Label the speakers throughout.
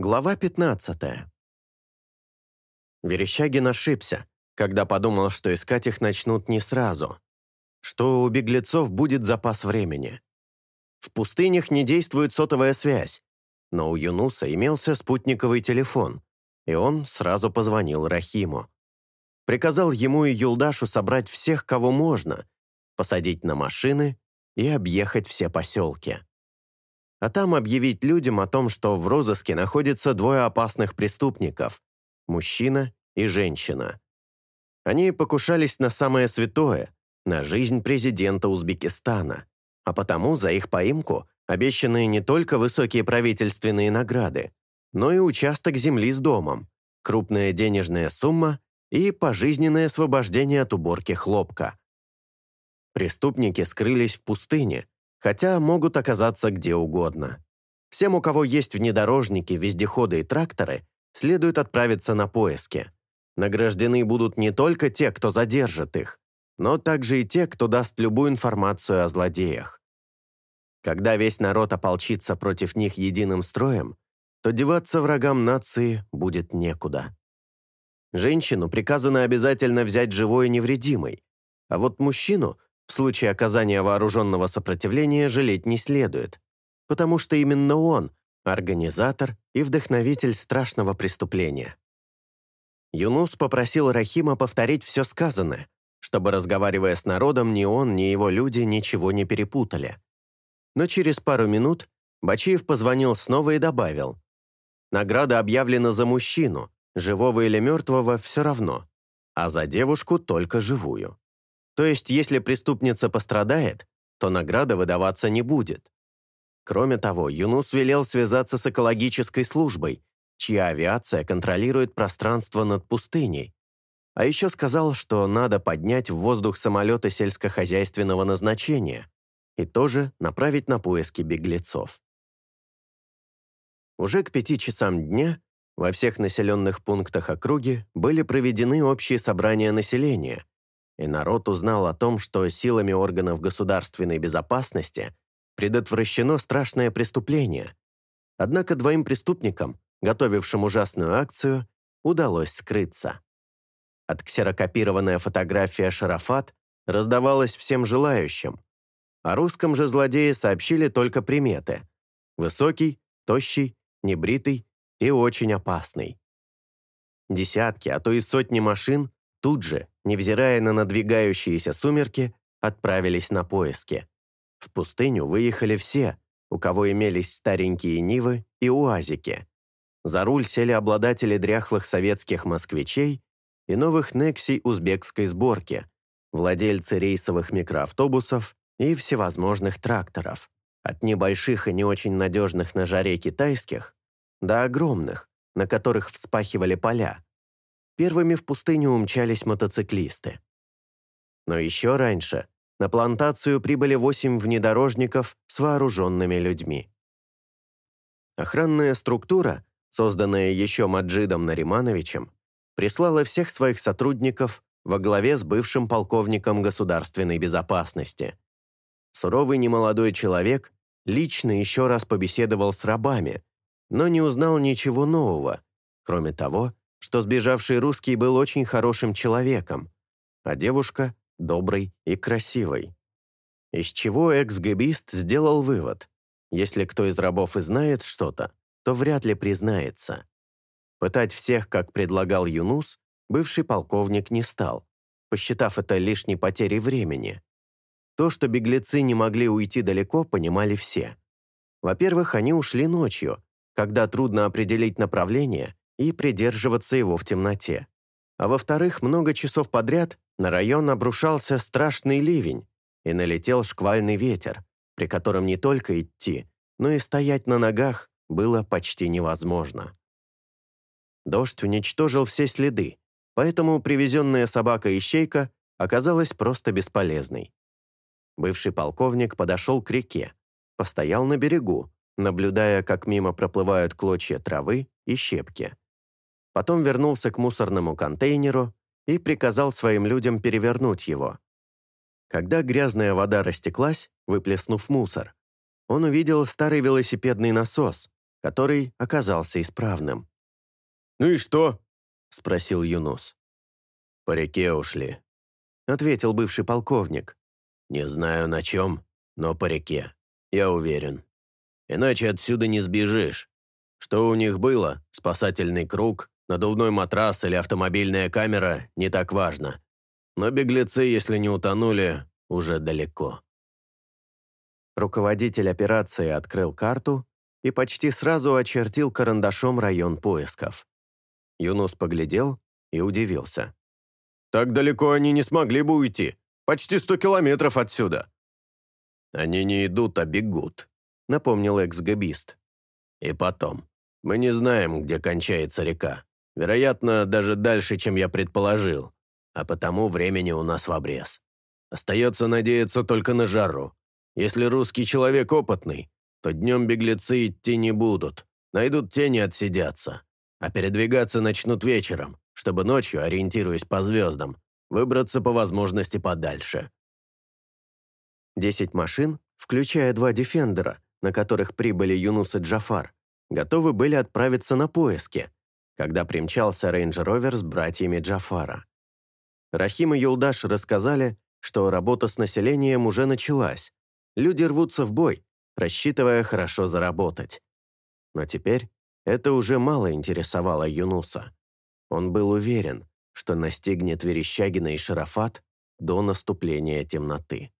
Speaker 1: Глава 15. Верещагин ошибся, когда подумал, что искать их начнут не сразу, что у беглецов будет запас времени. В пустынях не действует сотовая связь, но у Юнуса имелся спутниковый телефон, и он сразу позвонил Рахиму. Приказал ему и Юлдашу собрать всех, кого можно, посадить на машины и объехать все поселки а там объявить людям о том, что в розыске находятся двое опасных преступников – мужчина и женщина. Они покушались на самое святое – на жизнь президента Узбекистана, а потому за их поимку обещаны не только высокие правительственные награды, но и участок земли с домом, крупная денежная сумма и пожизненное освобождение от уборки хлопка. Преступники скрылись в пустыне – хотя могут оказаться где угодно. Всем, у кого есть внедорожники, вездеходы и тракторы, следует отправиться на поиски. Награждены будут не только те, кто задержит их, но также и те, кто даст любую информацию о злодеях. Когда весь народ ополчится против них единым строем, то деваться врагам нации будет некуда. Женщину приказано обязательно взять живой и невредимой, а вот мужчину в случае оказания вооруженного сопротивления жалеть не следует, потому что именно он – организатор и вдохновитель страшного преступления. Юнус попросил Рахима повторить все сказанное, чтобы, разговаривая с народом, ни он, ни его люди ничего не перепутали. Но через пару минут Бачиев позвонил снова и добавил. «Награда объявлена за мужчину, живого или мертвого все равно, а за девушку только живую». То есть, если преступница пострадает, то награда выдаваться не будет. Кроме того, Юнус велел связаться с экологической службой, чья авиация контролирует пространство над пустыней. А еще сказал, что надо поднять в воздух самолеты сельскохозяйственного назначения и тоже направить на поиски беглецов. Уже к пяти часам дня во всех населенных пунктах округи были проведены общие собрания населения – и народ узнал о том, что силами органов государственной безопасности предотвращено страшное преступление. Однако двоим преступникам, готовившим ужасную акцию, удалось скрыться. Отксерокопированная фотография Шарафат раздавалась всем желающим. О русском же злодее сообщили только приметы. Высокий, тощий, небритый и очень опасный. Десятки, а то и сотни машин тут же невзирая на надвигающиеся сумерки, отправились на поиски. В пустыню выехали все, у кого имелись старенькие Нивы и УАЗики. За руль сели обладатели дряхлых советских москвичей и новых Некси узбекской сборки, владельцы рейсовых микроавтобусов и всевозможных тракторов. От небольших и не очень надежных на жаре китайских до огромных, на которых вспахивали поля, первыми в пустыню умчались мотоциклисты. Но еще раньше на плантацию прибыли восемь внедорожников с вооруженными людьми. Охранная структура, созданная еще Маджидом Наримановичем, прислала всех своих сотрудников во главе с бывшим полковником государственной безопасности. Суровый немолодой человек лично еще раз побеседовал с рабами, но не узнал ничего нового, кроме того, что сбежавший русский был очень хорошим человеком, а девушка – доброй и красивой. Из чего экс-гэбист сделал вывод. Если кто из рабов и знает что-то, то вряд ли признается. Пытать всех, как предлагал Юнус, бывший полковник не стал, посчитав это лишней потерей времени. То, что беглецы не могли уйти далеко, понимали все. Во-первых, они ушли ночью, когда трудно определить направление, и придерживаться его в темноте. А во-вторых, много часов подряд на район обрушался страшный ливень и налетел шквальный ветер, при котором не только идти, но и стоять на ногах было почти невозможно. Дождь уничтожил все следы, поэтому привезенная собака-ищейка оказалась просто бесполезной. Бывший полковник подошел к реке, постоял на берегу, наблюдая, как мимо проплывают клочья травы и щепки, потом вернулся к мусорному контейнеру и приказал своим людям перевернуть его. Когда грязная вода растеклась, выплеснув мусор, он увидел старый велосипедный насос, который оказался исправным.
Speaker 2: «Ну и что?»
Speaker 1: — спросил Юнус.
Speaker 2: «По реке ушли», —
Speaker 1: ответил бывший полковник.
Speaker 2: «Не знаю на чем, но по реке, я уверен. Иначе отсюда не сбежишь. Что у них было? Спасательный круг? надувной матрас или автомобильная камера не так важно. Но беглецы, если не утонули, уже далеко.
Speaker 1: Руководитель операции открыл карту и почти сразу очертил карандашом район поисков. Юнус поглядел и удивился.
Speaker 2: «Так далеко они не смогли бы уйти. Почти сто километров отсюда». «Они не идут, а бегут», — напомнил экс-габист. «И потом, мы не знаем, где кончается река. Вероятно, даже дальше, чем я предположил. А потому времени у нас в обрез. Остается надеяться только на жару. Если русский человек опытный, то днем беглецы идти не будут. Найдут тени отсидятся. А передвигаться начнут вечером, чтобы ночью, ориентируясь по звездам, выбраться по возможности подальше.
Speaker 1: Десять машин, включая два «Дефендера», на которых прибыли Юнус и Джафар, готовы были отправиться на поиски – когда примчался Рейнджер Ровер с братьями Джафара. Рахим и Юлдаш рассказали, что работа с населением уже началась. Люди рвутся в бой, рассчитывая хорошо заработать. Но теперь это уже мало интересовало Юнуса. Он был уверен, что настигнет Верещагина и Шарафат до наступления темноты.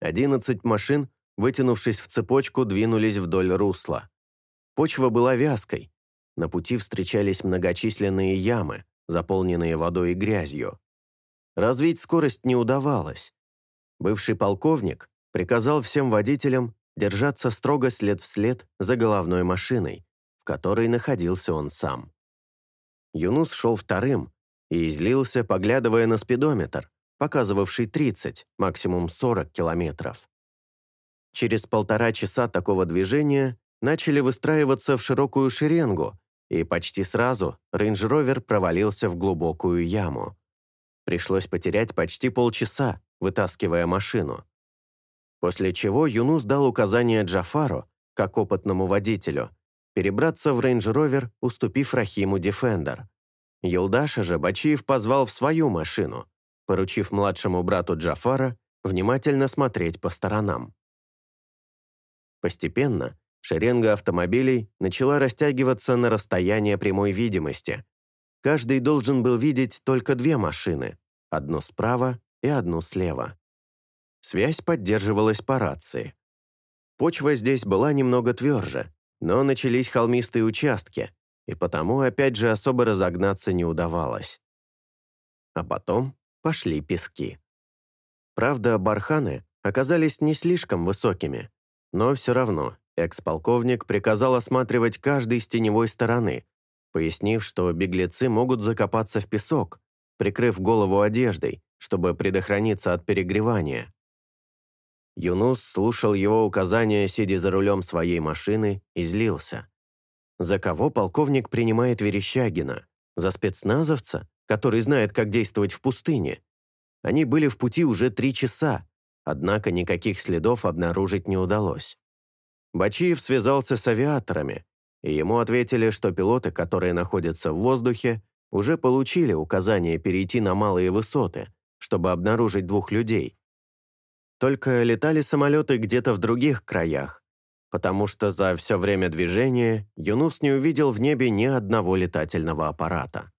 Speaker 1: Одиннадцать машин, вытянувшись в цепочку, двинулись вдоль русла. Почва была вязкой, на пути встречались многочисленные ямы, заполненные водой и грязью. Развить скорость не удавалось. Бывший полковник приказал всем водителям держаться строго след вслед за головной машиной, в которой находился он сам. Юнус шел вторым и излился, поглядывая на спидометр, показывавший 30, максимум 40 километров. Через полтора часа такого движения начали выстраиваться в широкую шеренгу, и почти сразу рейндж-ровер провалился в глубокую яму. Пришлось потерять почти полчаса, вытаскивая машину. После чего Юнус дал указание Джафару, как опытному водителю, перебраться в рейндж-ровер, уступив Рахиму Дефендер. Юлдаша же Бачиев позвал в свою машину, поручив младшему брату Джафара внимательно смотреть по сторонам. Постепенно Шеренга автомобилей начала растягиваться на расстояние прямой видимости. Каждый должен был видеть только две машины, одну справа и одну слева. Связь поддерживалась по рации. Почва здесь была немного тверже, но начались холмистые участки, и потому опять же особо разогнаться не удавалось. А потом пошли пески. Правда, барханы оказались не слишком высокими, но все равно Экс-полковник приказал осматривать каждый с теневой стороны, пояснив, что беглецы могут закопаться в песок, прикрыв голову одеждой, чтобы предохраниться от перегревания. Юнус слушал его указания, сидя за рулем своей машины, и злился. За кого полковник принимает Верещагина? За спецназовца, который знает, как действовать в пустыне? Они были в пути уже три часа, однако никаких следов обнаружить не удалось. Бачиев связался с авиаторами, и ему ответили, что пилоты, которые находятся в воздухе, уже получили указание перейти на малые высоты, чтобы обнаружить двух людей. Только летали самолеты где-то в других краях, потому что за все время движения Юнус не увидел в небе ни одного летательного аппарата.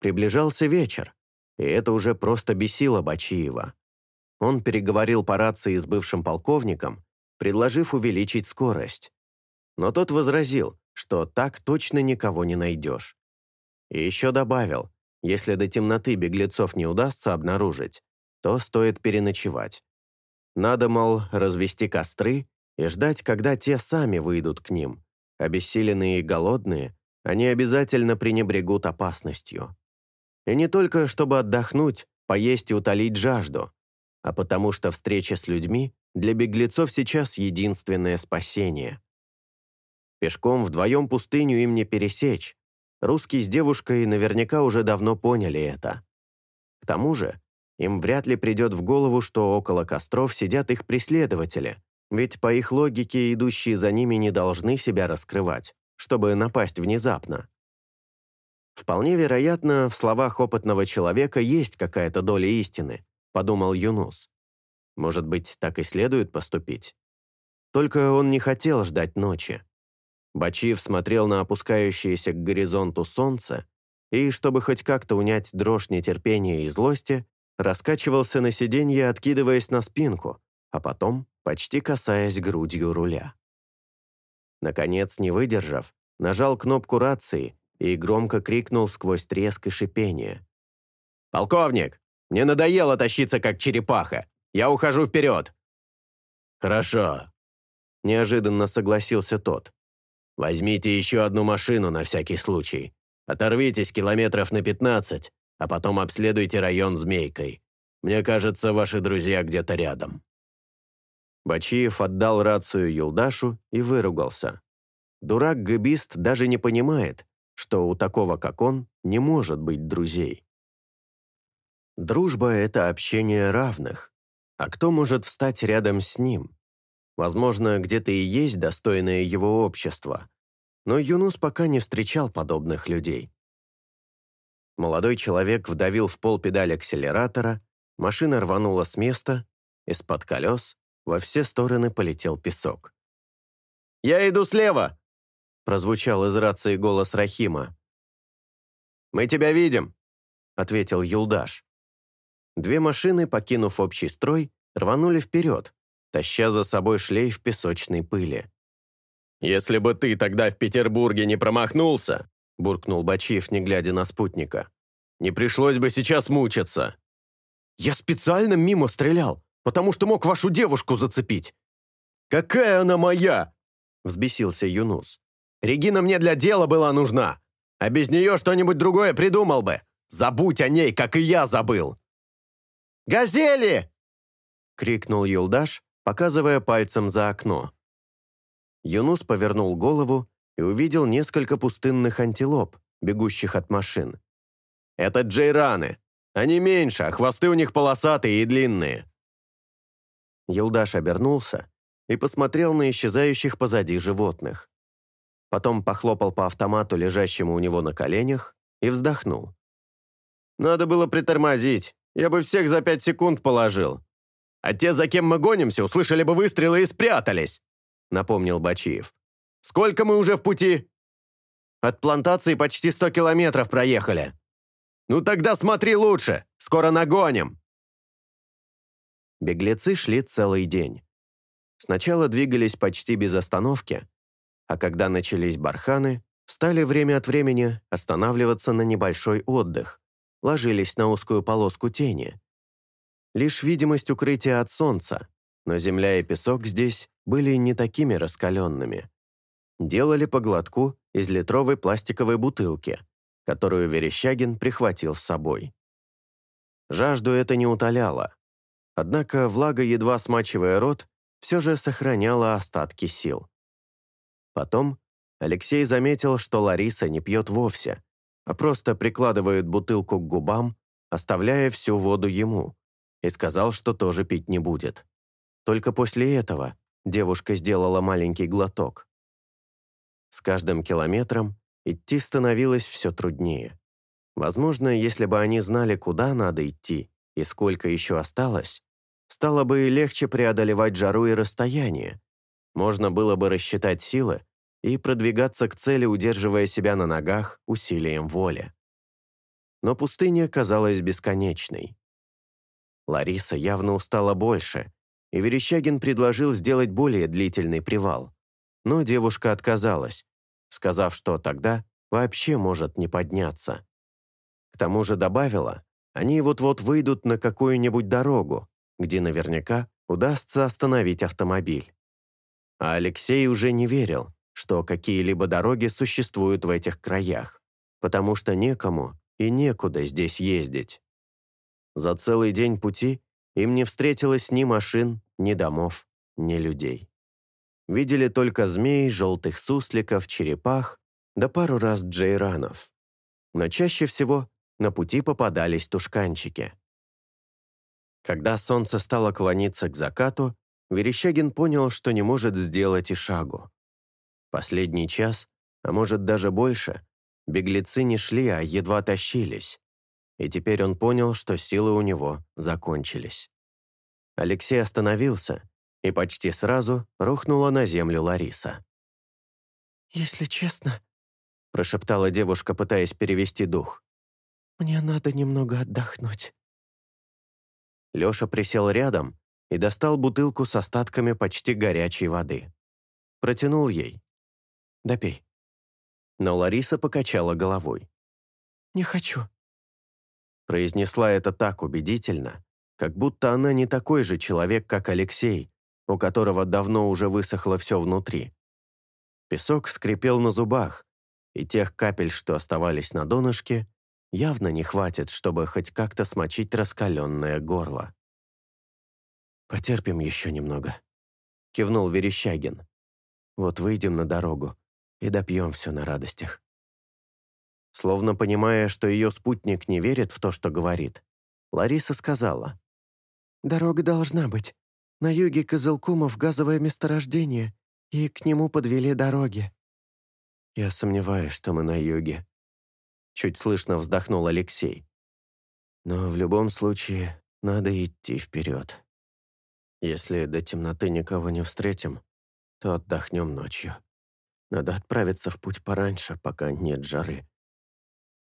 Speaker 1: Приближался вечер, и это уже просто бесило Бачиева. Он переговорил по рации с бывшим полковником, предложив увеличить скорость. Но тот возразил, что так точно никого не найдешь. И еще добавил, если до темноты беглецов не удастся обнаружить, то стоит переночевать. Надо, мол, развести костры и ждать, когда те сами выйдут к ним. Обессиленные и голодные, они обязательно пренебрегут опасностью. И не только чтобы отдохнуть, поесть и утолить жажду, а потому что встреча с людьми для беглецов сейчас единственное спасение. Пешком вдвоем пустыню им не пересечь. Русские с девушкой наверняка уже давно поняли это. К тому же, им вряд ли придет в голову, что около костров сидят их преследователи, ведь по их логике идущие за ними не должны себя раскрывать, чтобы напасть внезапно. «Вполне вероятно, в словах опытного человека есть какая-то доля истины», — подумал Юнус. Может быть, так и следует поступить? Только он не хотел ждать ночи. Бачиев смотрел на опускающееся к горизонту солнце и, чтобы хоть как-то унять дрожь нетерпения и злости, раскачивался на сиденье, откидываясь на спинку, а потом почти касаясь грудью руля. Наконец, не выдержав, нажал кнопку рации и громко крикнул сквозь треск и шипение. «Полковник, мне надоело тащиться как черепаха. Я ухожу вперед!»
Speaker 2: «Хорошо», — неожиданно согласился тот. «Возьмите еще одну машину на всякий случай. Оторвитесь километров на 15, а потом обследуйте район змейкой. Мне кажется, ваши друзья где-то рядом».
Speaker 1: Бачиев отдал рацию Юлдашу и выругался. Дурак-габист даже не понимает, что у такого, как он, не может быть друзей. Дружба – это общение равных, а кто может встать рядом с ним? Возможно, где-то и есть достойное его общество. Но Юнус пока не встречал подобных людей. Молодой человек вдавил в пол педаль акселератора, машина рванула с места, из-под колес во все стороны полетел песок.
Speaker 2: «Я иду слева!»
Speaker 1: – прозвучал из рации голос Рахима.
Speaker 2: «Мы тебя видим!»
Speaker 1: – ответил Юлдаш. Две машины, покинув общий строй, рванули вперед, таща за собой шлейф песочной пыли.
Speaker 2: «Если бы ты тогда в Петербурге не промахнулся!» – буркнул
Speaker 1: Бачиев, не глядя на спутника.
Speaker 2: «Не пришлось бы сейчас мучиться!»
Speaker 1: «Я специально мимо стрелял, потому что мог вашу девушку зацепить!»
Speaker 2: «Какая она моя!» – взбесился Юнус. «Регина мне для дела была нужна, а без нее что-нибудь другое придумал бы! Забудь о ней, как и я забыл!» «Газели!»
Speaker 1: — крикнул Юлдаш, показывая пальцем за окно. Юнус повернул голову и увидел несколько пустынных антилоп, бегущих от машин.
Speaker 2: «Это джейраны. Они меньше, а хвосты у них полосатые и длинные».
Speaker 1: Юлдаш обернулся и посмотрел на исчезающих позади животных. Потом похлопал по автомату, лежащему у него на коленях, и вздохнул.
Speaker 2: «Надо было притормозить я бы всех за пять секунд положил. А те, за кем мы гонимся, услышали бы выстрелы и спрятались», — напомнил Бачиев. «Сколько мы уже в пути?» «От плантации почти сто километров проехали». «Ну тогда смотри лучше, скоро нагоним!»
Speaker 1: Беглецы шли целый день. Сначала двигались почти без остановки, а когда начались барханы, стали время от времени останавливаться на небольшой отдых, ложились на узкую полоску тени. Лишь видимость укрытия от солнца, но земля и песок здесь были не такими раскаленными. Делали по глотку из литровой пластиковой бутылки, которую Верещагин прихватил с собой. Жажду это не утоляло. Однако влага, едва смачивая рот, все же сохраняла остатки сил. Потом Алексей заметил, что Лариса не пьет вовсе, а просто прикладывает бутылку к губам, оставляя всю воду ему, и сказал, что тоже пить не будет. Только после этого девушка сделала маленький глоток. С каждым километром идти становилось все труднее. Возможно, если бы они знали, куда надо идти и сколько еще осталось, стало бы и легче преодолевать жару и расстояние. Можно было бы рассчитать силы и продвигаться к цели, удерживая себя на ногах усилием воли. Но пустыня казалась бесконечной. Лариса явно устала больше, и Верещагин предложил сделать более длительный привал. Но девушка отказалась, сказав, что тогда вообще может не подняться. К тому же добавила, они вот-вот выйдут на какую-нибудь дорогу, где наверняка удастся остановить автомобиль. А Алексей уже не верил, что какие-либо дороги существуют в этих краях, потому что некому и некуда здесь ездить. За целый день пути им не встретилось ни машин, ни домов, ни людей. Видели только змей, желтых сусликов, черепах, да пару раз джейранов. Но чаще всего на пути попадались тушканчики. Когда солнце стало клониться к закату, Верещагин понял, что не может сделать и шагу. Последний час, а может даже больше, беглецы не шли, а едва тащились. И теперь он понял, что силы у него закончились. Алексей остановился, и почти сразу рухнула на землю Лариса.
Speaker 3: «Если честно», —
Speaker 1: прошептала девушка, пытаясь перевести дух,
Speaker 3: «мне надо немного отдохнуть».
Speaker 1: Лёша присел рядом и достал бутылку с остатками почти горячей воды. Протянул ей, допей». Но Лариса покачала головой.
Speaker 3: «Не хочу».
Speaker 1: Произнесла это так убедительно, как будто она не такой же человек, как Алексей, у которого давно уже высохло все внутри. Песок скрипел на зубах, и тех капель, что оставались на донышке, явно не хватит, чтобы хоть как-то смочить раскаленное горло. «Потерпим еще немного», — кивнул Верещагин. «Вот выйдем на дорогу, и допьем все на радостях». Словно понимая, что ее спутник не верит в то, что говорит, Лариса сказала.
Speaker 3: «Дорога должна быть. На юге Козылкумов газовое месторождение, и к нему подвели дороги».
Speaker 1: «Я сомневаюсь, что мы на юге», — чуть слышно вздохнул Алексей. «Но в любом случае надо идти вперед. Если до темноты никого не встретим, то отдохнем ночью». Надо отправиться в путь пораньше, пока нет жары.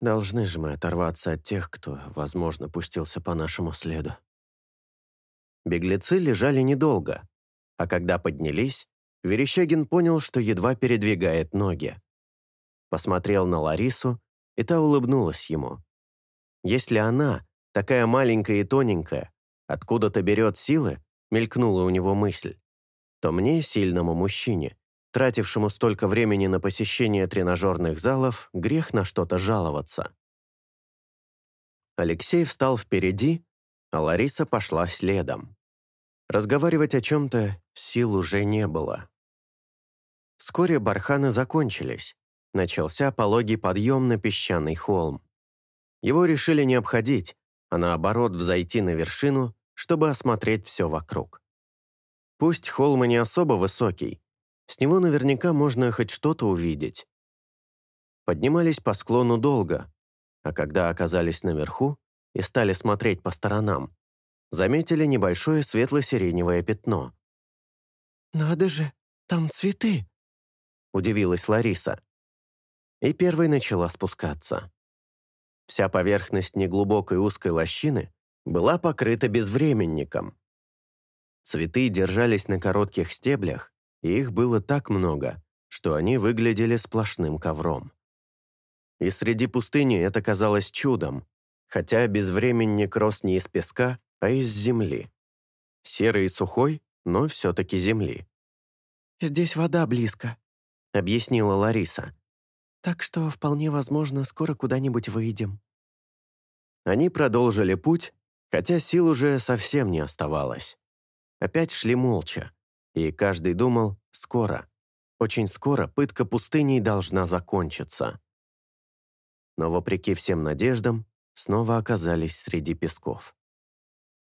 Speaker 1: Должны же мы оторваться от тех, кто, возможно, пустился по нашему следу. Беглецы лежали недолго, а когда поднялись, Верещагин понял, что едва передвигает ноги. Посмотрел на Ларису, и та улыбнулась ему. Если она, такая маленькая и тоненькая, откуда-то берет силы, мелькнула у него мысль, то мне, сильному мужчине, Тратившему столько времени на посещение тренажерных залов, грех на что-то жаловаться. Алексей встал впереди, а Лариса пошла следом. Разговаривать о чем-то сил уже не было. Вскоре барханы закончились. Начался пологий подъем на песчаный холм. Его решили не обходить, а наоборот взойти на вершину, чтобы осмотреть все вокруг. Пусть холм и не особо высокий, с него наверняка можно хоть что-то увидеть. Поднимались по склону долго, а когда оказались наверху и стали смотреть по сторонам, заметили небольшое светло-сиреневое пятно.
Speaker 3: «Надо же, там цветы!»
Speaker 1: – удивилась Лариса. И первой начала спускаться. Вся поверхность неглубокой узкой лощины была покрыта безвременником. Цветы держались на коротких стеблях и их было так много, что они выглядели сплошным ковром. И среди пустыни это казалось чудом, хотя безвременник рос не из песка, а из земли. Серый и сухой, но все-таки земли.
Speaker 3: «Здесь вода близко», — объяснила Лариса. «Так что, вполне возможно, скоро куда-нибудь выйдем».
Speaker 1: Они продолжили путь, хотя сил уже совсем не оставалось. Опять шли молча, и каждый думал «скоро». Очень скоро пытка пустыней должна закончиться. Но, вопреки всем надеждам, снова оказались среди песков.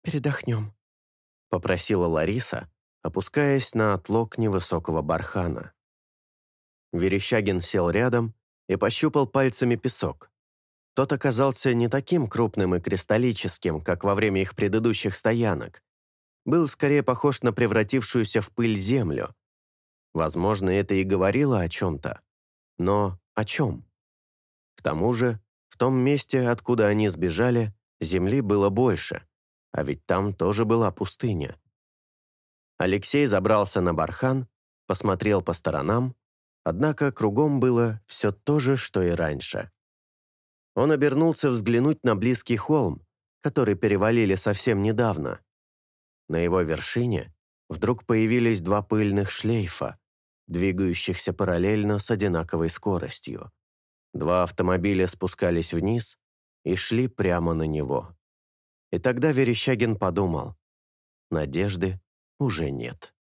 Speaker 3: «Передохнем», —
Speaker 1: попросила Лариса, опускаясь на отлог невысокого бархана. Верещагин сел рядом и пощупал пальцами песок. Тот оказался не таким крупным и кристаллическим, как во время их предыдущих стоянок, был скорее похож на превратившуюся в пыль землю. Возможно, это и говорило о чем-то. Но о чем? К тому же, в том месте, откуда они сбежали, земли было больше, а ведь там тоже была пустыня. Алексей забрался на бархан, посмотрел по сторонам, однако кругом было все то же, что и раньше. Он обернулся взглянуть на близкий холм, который перевалили совсем недавно. На его вершине вдруг появились два пыльных шлейфа, двигающихся параллельно с одинаковой скоростью. Два автомобиля спускались вниз и шли прямо на него. И тогда Верещагин подумал, надежды уже нет.